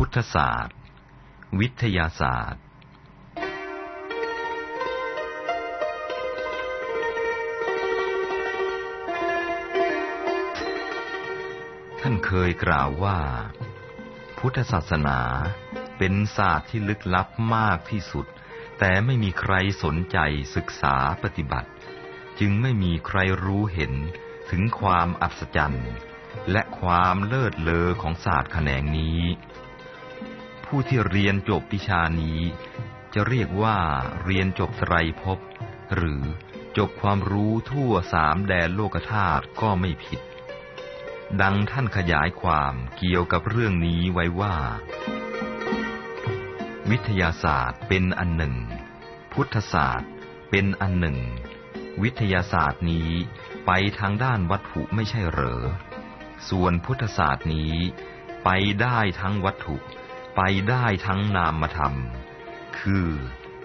พุทธศาสตร์ วิทยาศาสตร์ ท่านเคยกล่าวว่า พุทธศาสนาเป็นศาสตร์ที่ลึกลับมากที่สุด แต่ไม่มีใครสนใจศึกษาปฏิบัติ จึงไม่มีใครรู้เห็นถึงความอัศจรรย์และความเลิศเลอของศาสตร์แขนงนี้ ผู้ที่เรียนจบวิชานี้ จะเรียกว่าเรียนจบไตรภพหรือจบความรู้ทั่วสามแดนโลกธาตุก็ไม่ผิด ดังท่านขยายความเกี่ยวกับเรื่องนี้ไว้ว่า วิทยาศาสตร์เป็นอันหนึ่ง พุทธศาสตร์เป็นอันหนึ่ง วิทยาศาสตร์นี้ไปทางด้านวัตถุไม่ใช่เหรอ ส่วนพุทธศาสตร์นี้ไปได้ทั้งวัตถุ ไปได้ทั้งนามธรรม คือ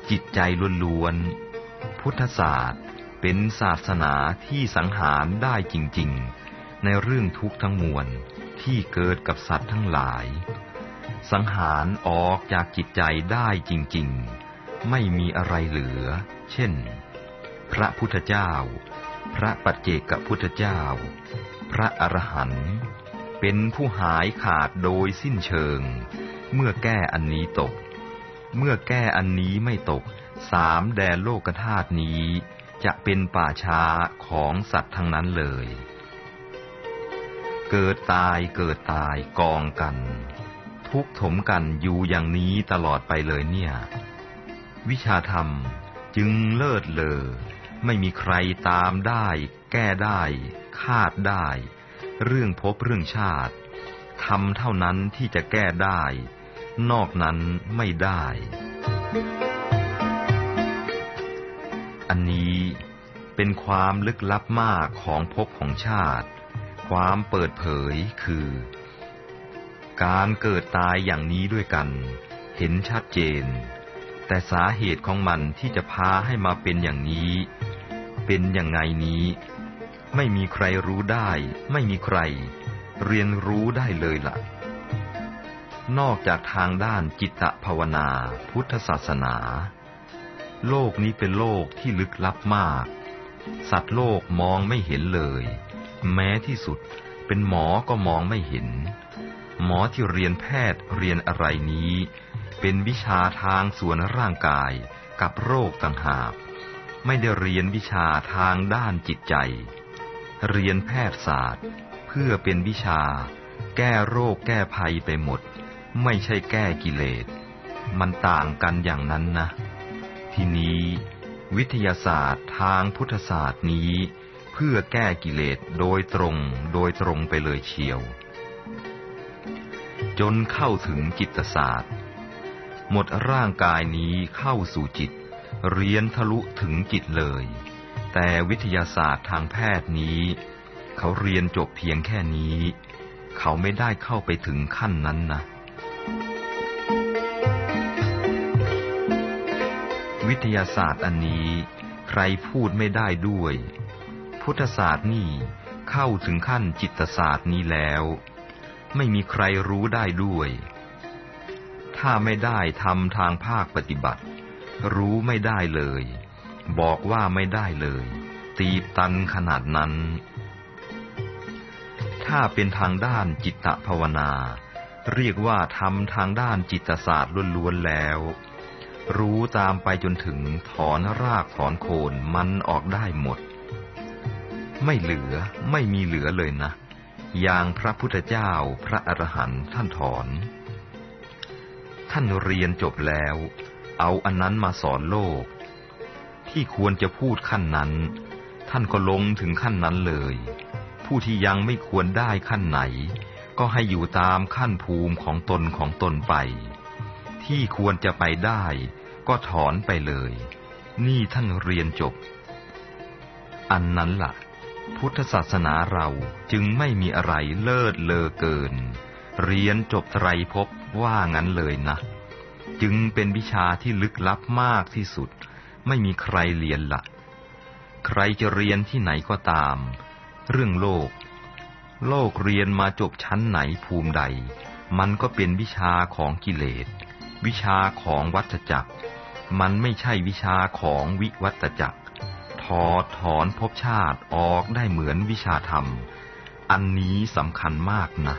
จิตใจล้วนๆ พุทธศาสตร์เป็นศาสนาที่สังหารได้จริงๆ ในเรื่องทุกข์ทั้งมวลที่เกิดกับสัตว์ทั้งหลาย สังหารออกจากจิตใจได้จริงๆ ไม่มีอะไรเหลือ เช่น พระพุทธเจ้า พระปัจเจกพุทธเจ้า พระอรหันต์เป็นผู้หายขาดโดยสิ้นเชิง เมื่อแก้อันนี้ตก เมื่อแก้อันนี้ไม่ตก สามแดนโลกธาตุนี้ จะเป็นป่าช้าของสัตว์ทั้งนั้นเลย เกิดตายเกิดตายกองกัน ทุกถมกันอยู่อย่างนี้ตลอดไปเลยเนี่ย วิชาธรรมจึงเลิศเลอ ไม่มีใครตามได้ แก้ได้ คาดได้ เรื่องพบเรื่องชาติทำเท่านั้นที่จะแก้ได้ นอกนั้นไม่ได้ อันนี้เป็นความลึกลับมากของภพของชาติ ความเปิดเผยคือ การเกิดตายอย่างนี้ด้วยกัน เห็นชัดเจน แต่สาเหตุของมันที่จะพาให้มาเป็นอย่างนี้ เป็นอย่างไงนี้ ไม่มีใครรู้ได้ ไม่มีใคร เรียนรู้ได้เลยละ่ะ นอกจากทางด้านจิตภาวนา พุทธศาสนา โลกนี้เป็นโลกที่ลึกลับมาก สัตว์โลกมองไม่เห็นเลย แม้ที่สุดเป็นหมอก็มองไม่เห็น หมอที่เรียนแพทย์เรียนอะไรนี้ เป็นวิชาทางส่วนร่างกายกับโรคต่างหาก ไม่ได้เรียนวิชาทางด้านจิตใจ เรียนแพทยศาสตร์ เพื่อเป็นวิชา แก้โรคแก้ภัยไปหมด ไม่ใช่แก้กิเลส มันต่างกันอย่างนั้นนะ ทีนี้ วิทยาศาสตร์ทางพุทธศาสตร์นี้ เพื่อแก้กิเลสโดยตรง โดยตรงไปเลยเชียว จนเข้าถึงจิตศาสตร์ หมดร่างกายนี้เข้าสู่จิต เรียนทะลุถึงจิตเลย แต่วิทยาศาสตร์ทางแพทย์นี้ เขาเรียนจบเพียงแค่นี้ เขาไม่ได้เข้าไปถึงขั้นนั้นนะ วิทยาศาสตร์อันนี้ ใครพูดไม่ได้ด้วย พุทธศาสตร์นี่เข้าถึงขั้นจิตศาสตร์นี้แล้ว ไม่มีใครรู้ได้ด้วย ถ้าไม่ได้ทำทางภาคปฏิบัติ รู้ไม่ได้เลย บอกว่าไม่ได้เลย ตีตันขนาดนั้น ถ้าเป็นทางด้านจิตภาวนา เรียกว่าทำทางด้านจิตศาสตร์ล้วนๆแล้ว รู้ตามไปจนถึงถอนรากถอนโคนมันออกได้หมด ไม่เหลือไม่มีเหลือเลยนะ อย่างพระพุทธเจ้าพระอรหันต์ท่านถอน ท่านเรียนจบแล้ว เอาอันนั้นมาสอนโลก ที่ควรจะพูดขั้นนั้น ท่านก็ลงถึงขั้นนั้นเลย ผู้ที่ยังไม่ควรได้ขั้นไหน ก็ให้อยู่ตามขั้นภูมิของตนของตนไปที่ควรจะไปได้ ก็ถอนไปเลย นี่ท่านเรียนจบ อันนั้นละ่ะ พุทธศาสนาเราจึงไม่มีอะไรเลิศเลอเกิน เรียนจบไตรภพว่างั้นเลยนะ จึงเป็นวิชาที่ลึกลับมากที่สุด ไม่มีใครเรียนละใครจะเรียนที่ไหนก็ตาม เรื่องโลก โลกเรียนมาจบชั้นไหนภูมิใด มันก็เป็นวิชาของกิเลสวิชาของวัฏจักร มันไม่ใช่วิชาของวิวัตจักร ถอดถอนภพชาติออกได้เหมือนวิชาธรรม อันนี้สำคัญมากนะ